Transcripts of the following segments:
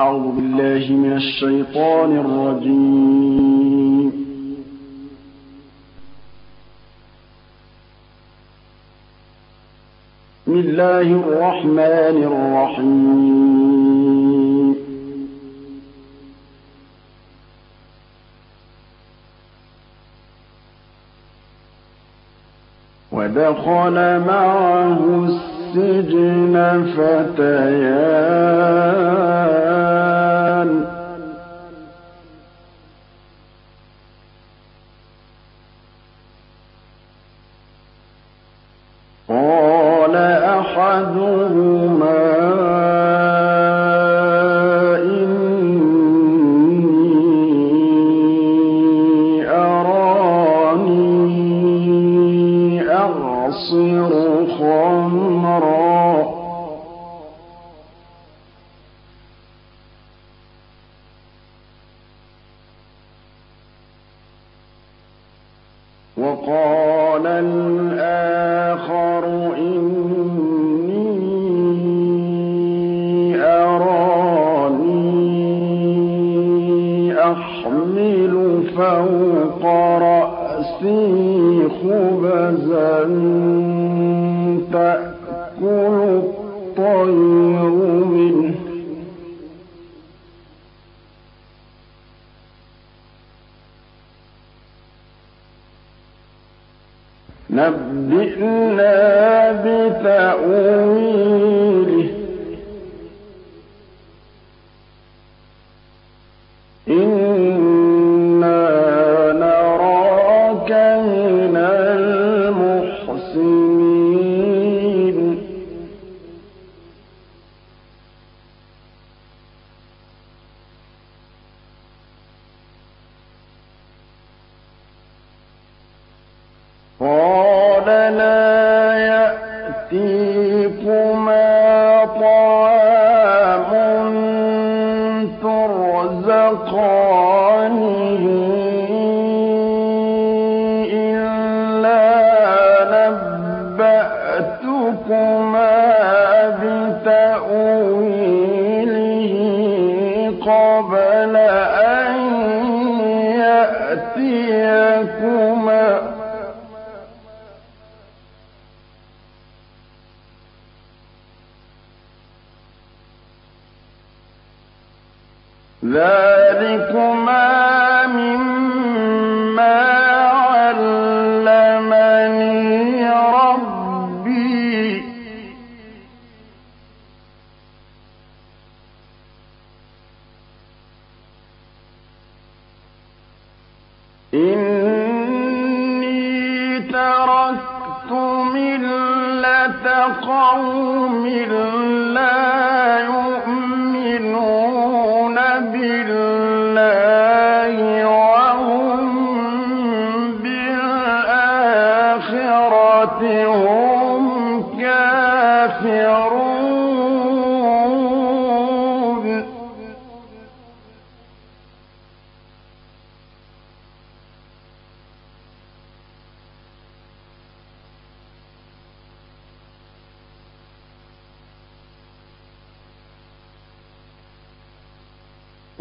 أعوذ بالله من الشيطان الرجيم. بسم الله الرحمن الرحيم. ودخل معه السلام السجن فتيان فوق رأسي خبزا تأكل الطير منه. نبئنا بتأويل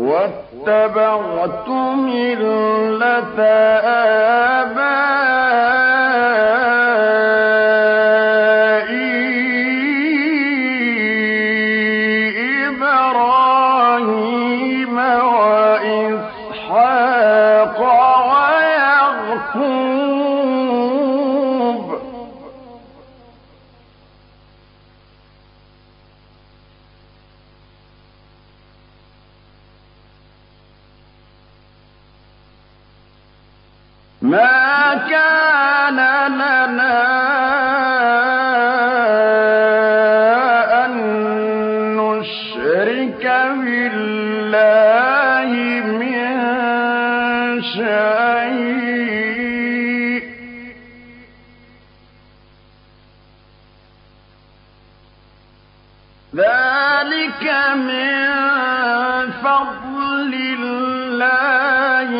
واتبعت ملة آبائي من فضل الله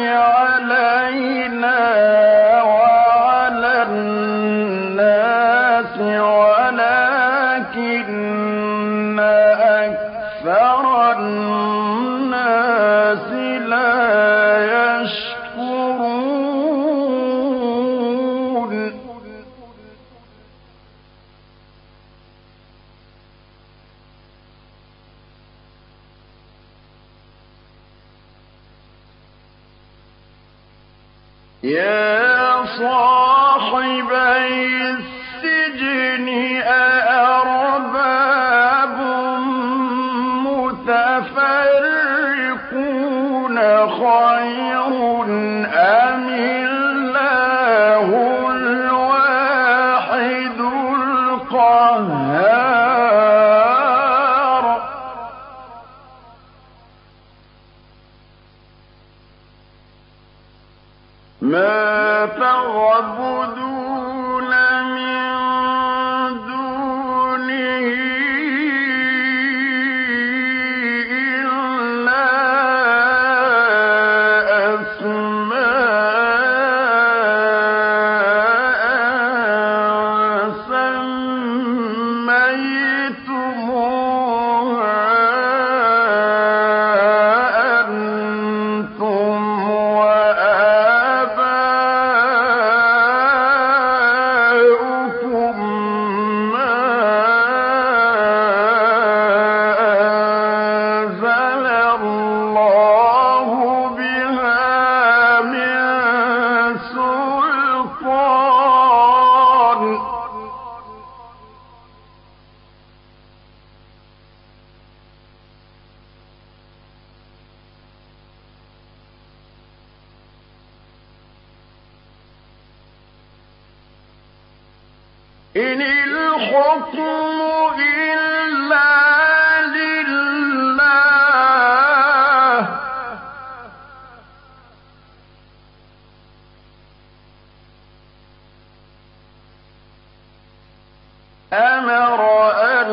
أمر أن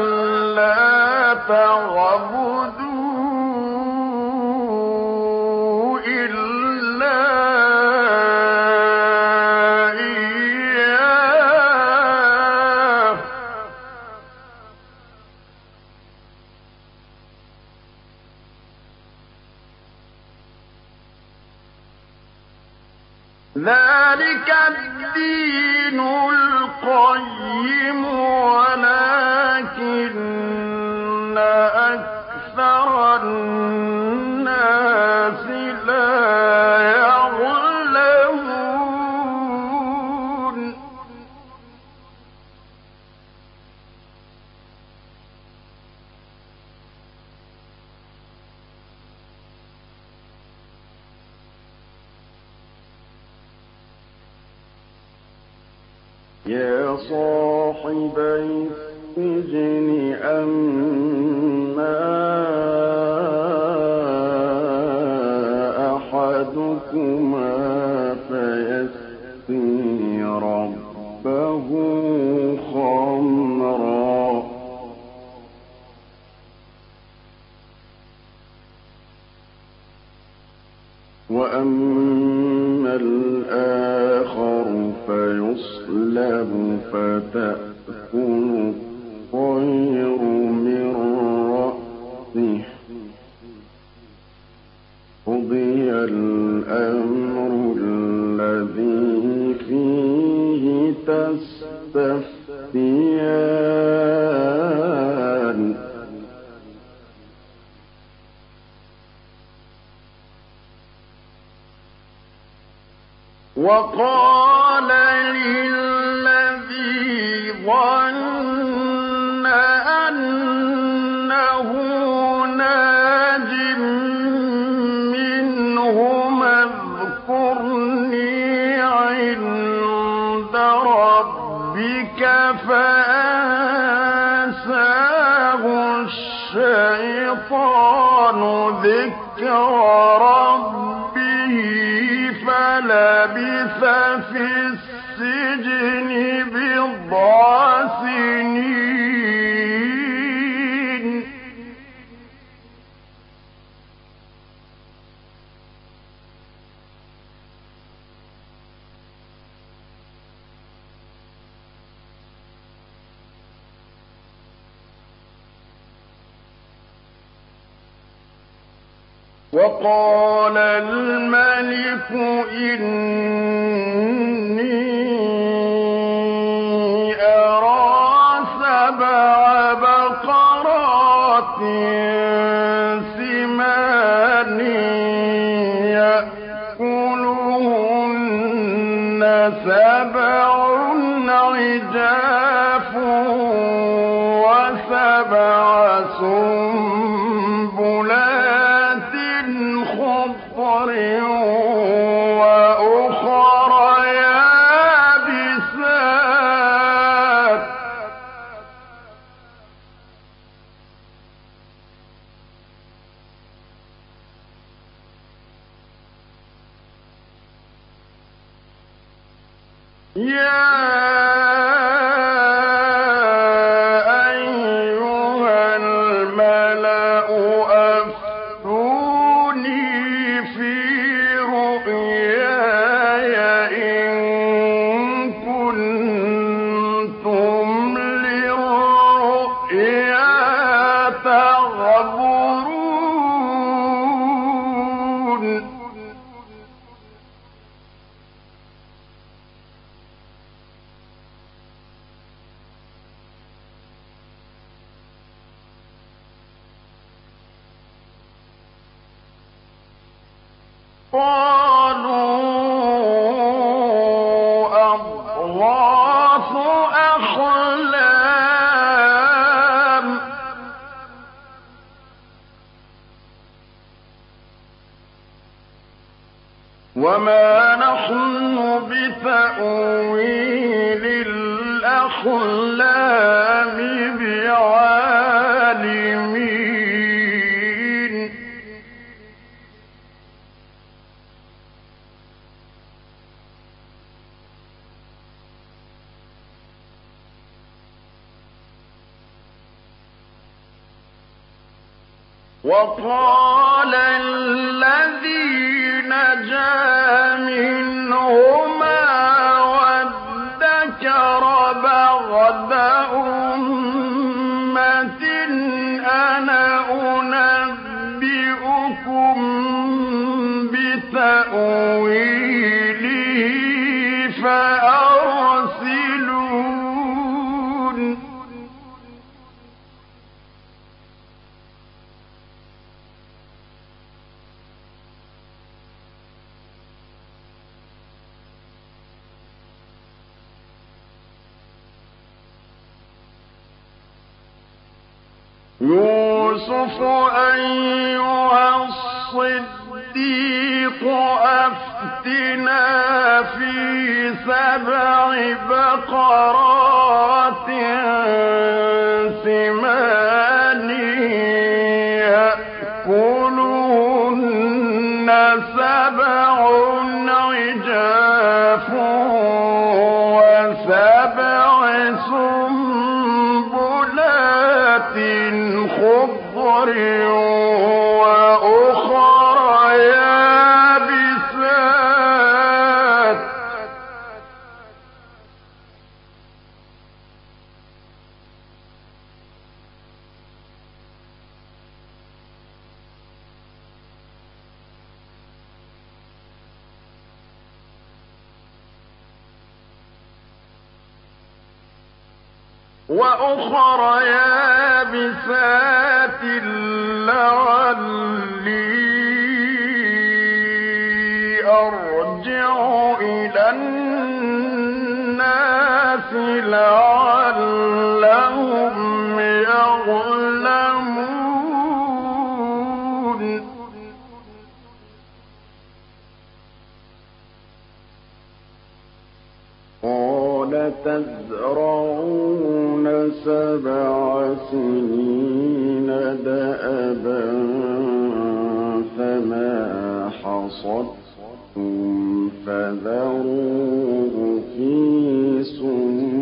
لا تعبدوا أحدكما الآخر فيصلب فتأكل وقال للذي ظن أنه ناج اذكرني عند ربك فأنساه الشيطان ذكر السجن بضع سنين وقال الملك إني Yeah. الأحلام بعالمين. وقال وافتنا في سبع بقرات تزرعون سبع سنين دأبا فما حصدتم فذروه في سنة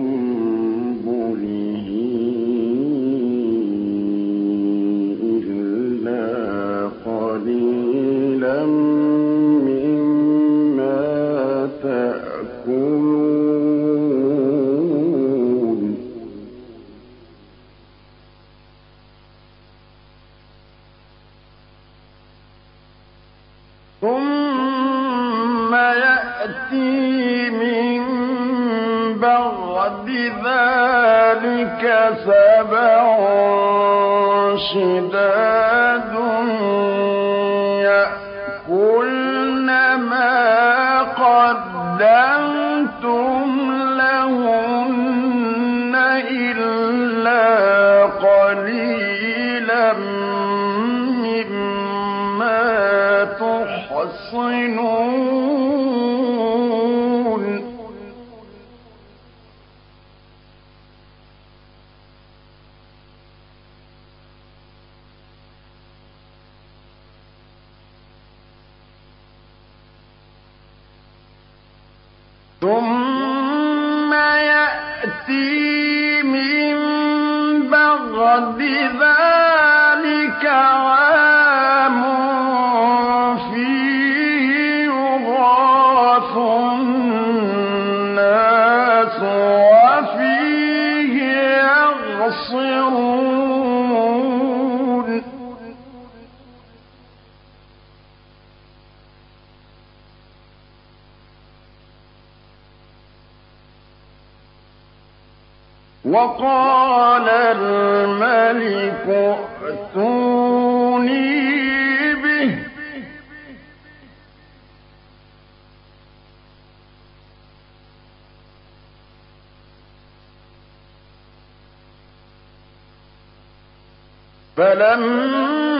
فلما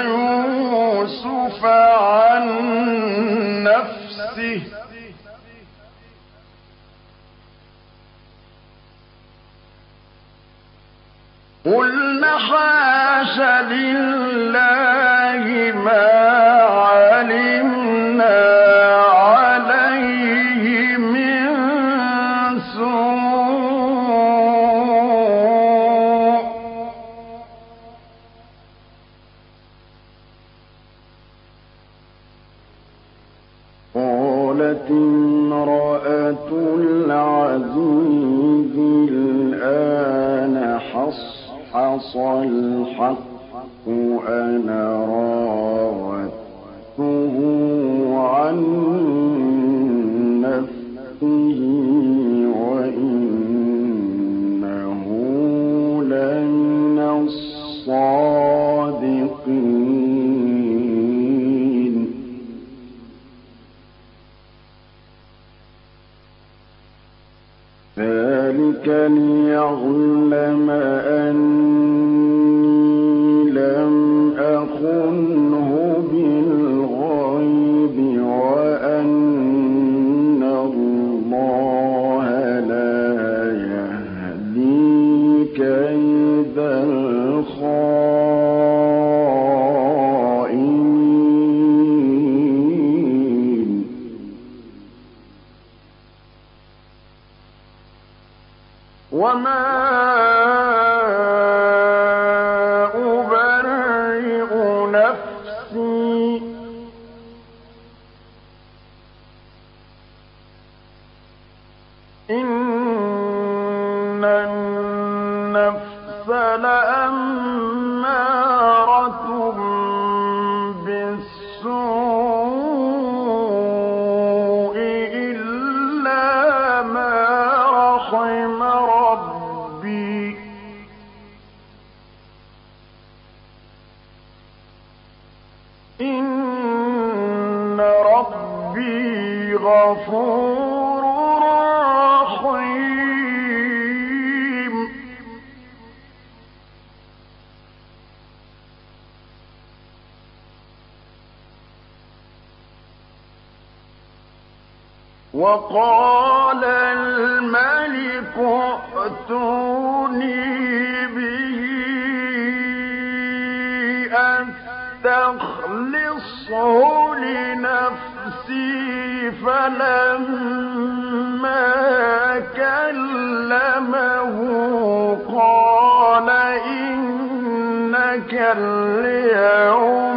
يوسف عن نفسه يعلم أن وقال الملك ائتوني به أستخلصه لنفسي فلما كلمه قال إنك اليوم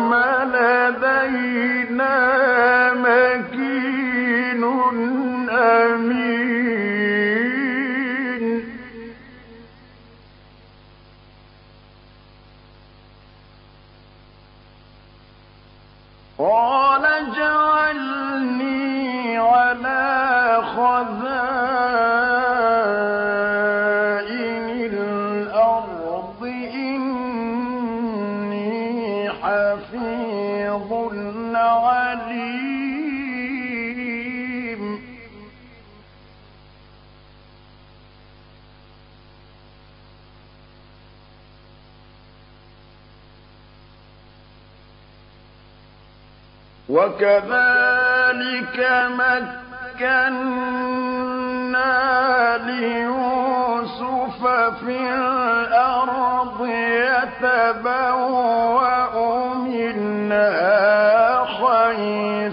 وكذلك مكنا ليوسف في الأرض يتبوأ منها عيسى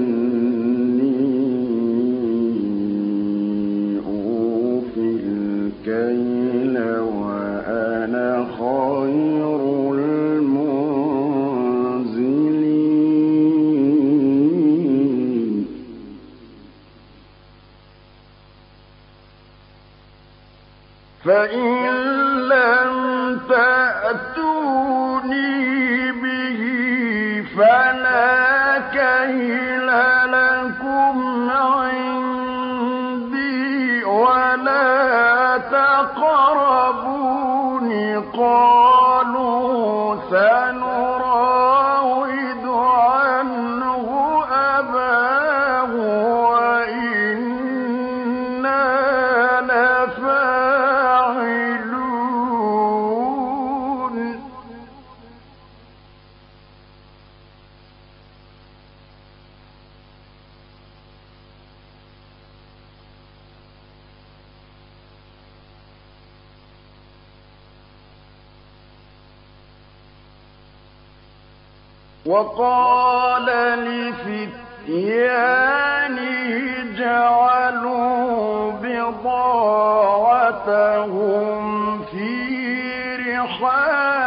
وقال لفتيانه جعلوا بضاعتهم في رحال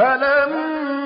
فلما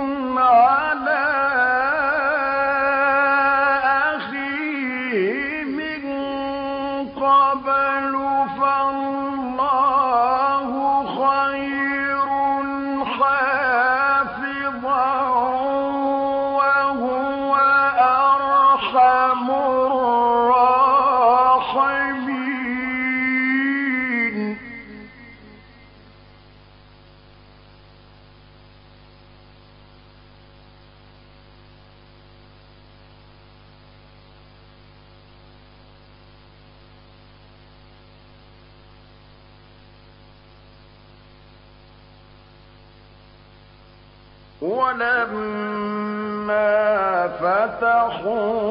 لكم ولما فتحوا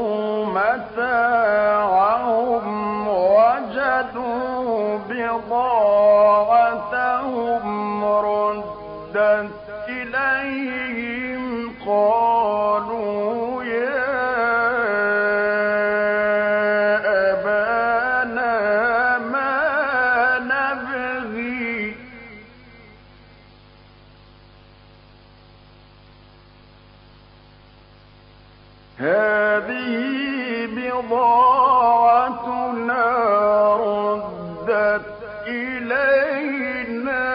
هذه بضاعتنا ردت إلينا.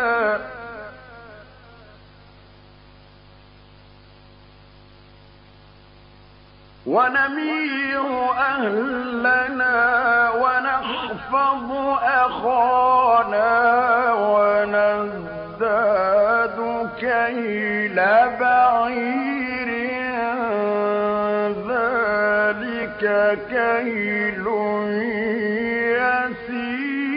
ونمير أهلنا ونحفظ أخانا ونزداد كيل بعيد ذلك كيل يسير.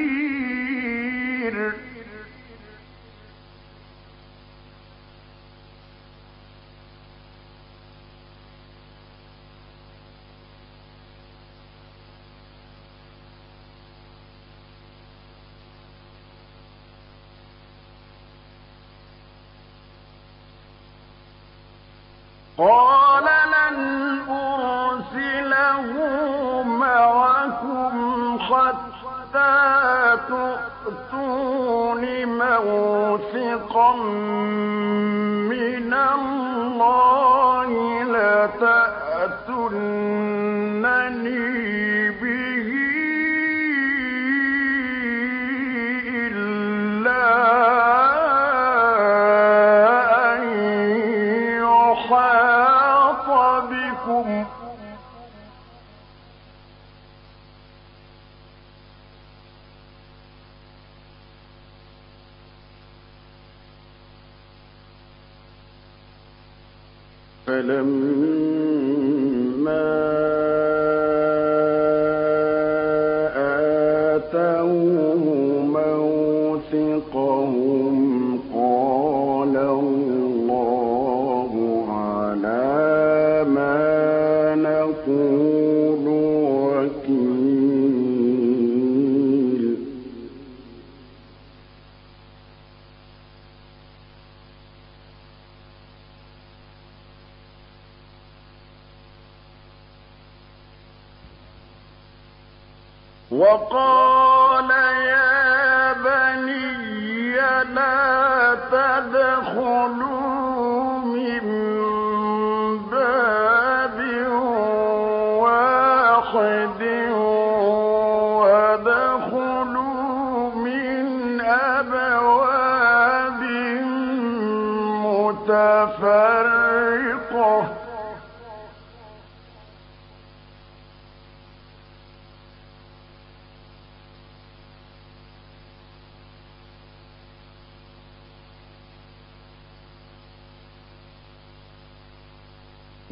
قال حتى تؤتون موثقا من الله لتأتون لم وقال يا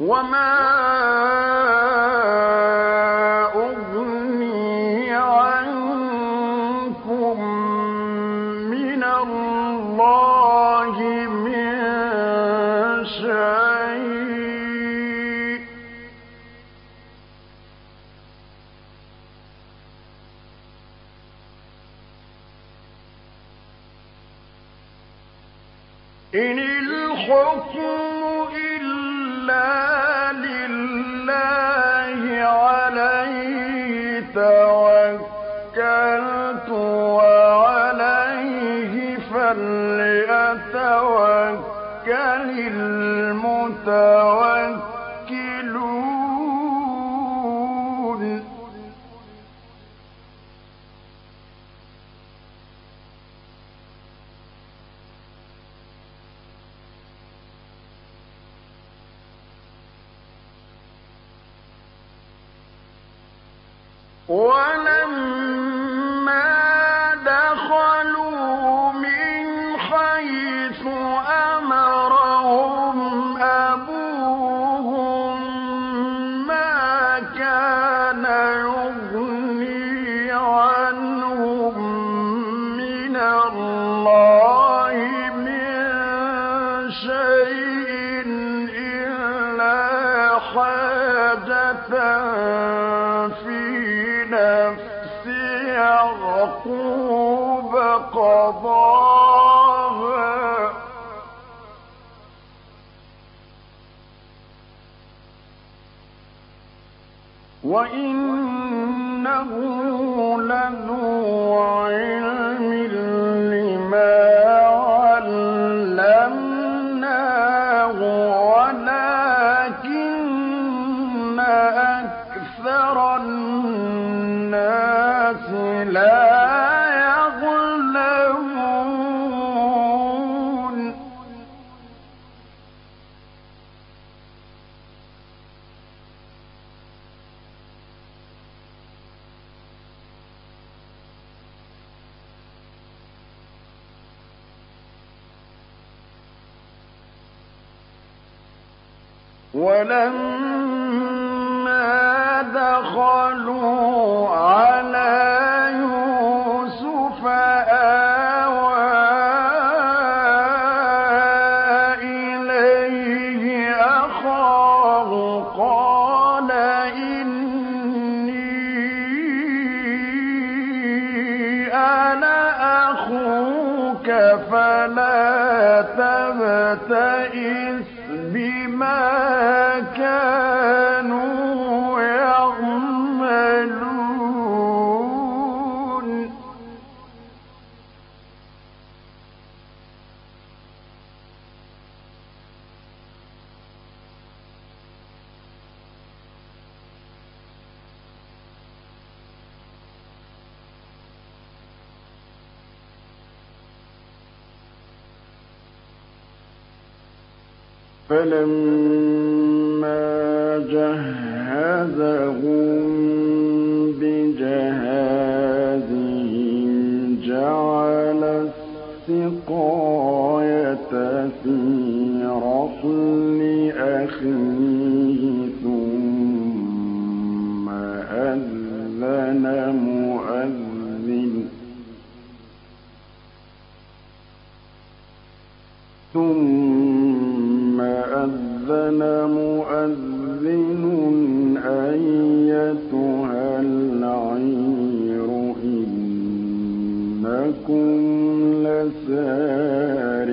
وما وإنه لذو علم. أنا أخوك فلا تبتئس بما كان ولم لكم لسارقون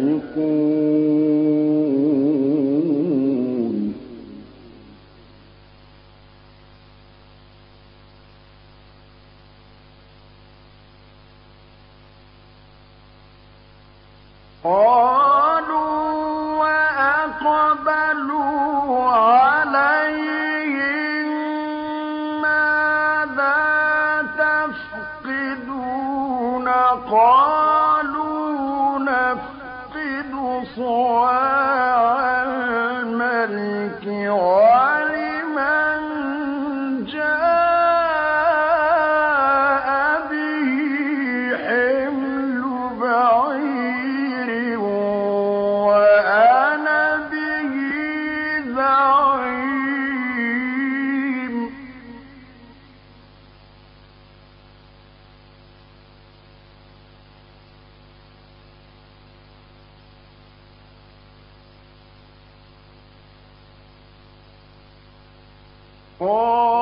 哦。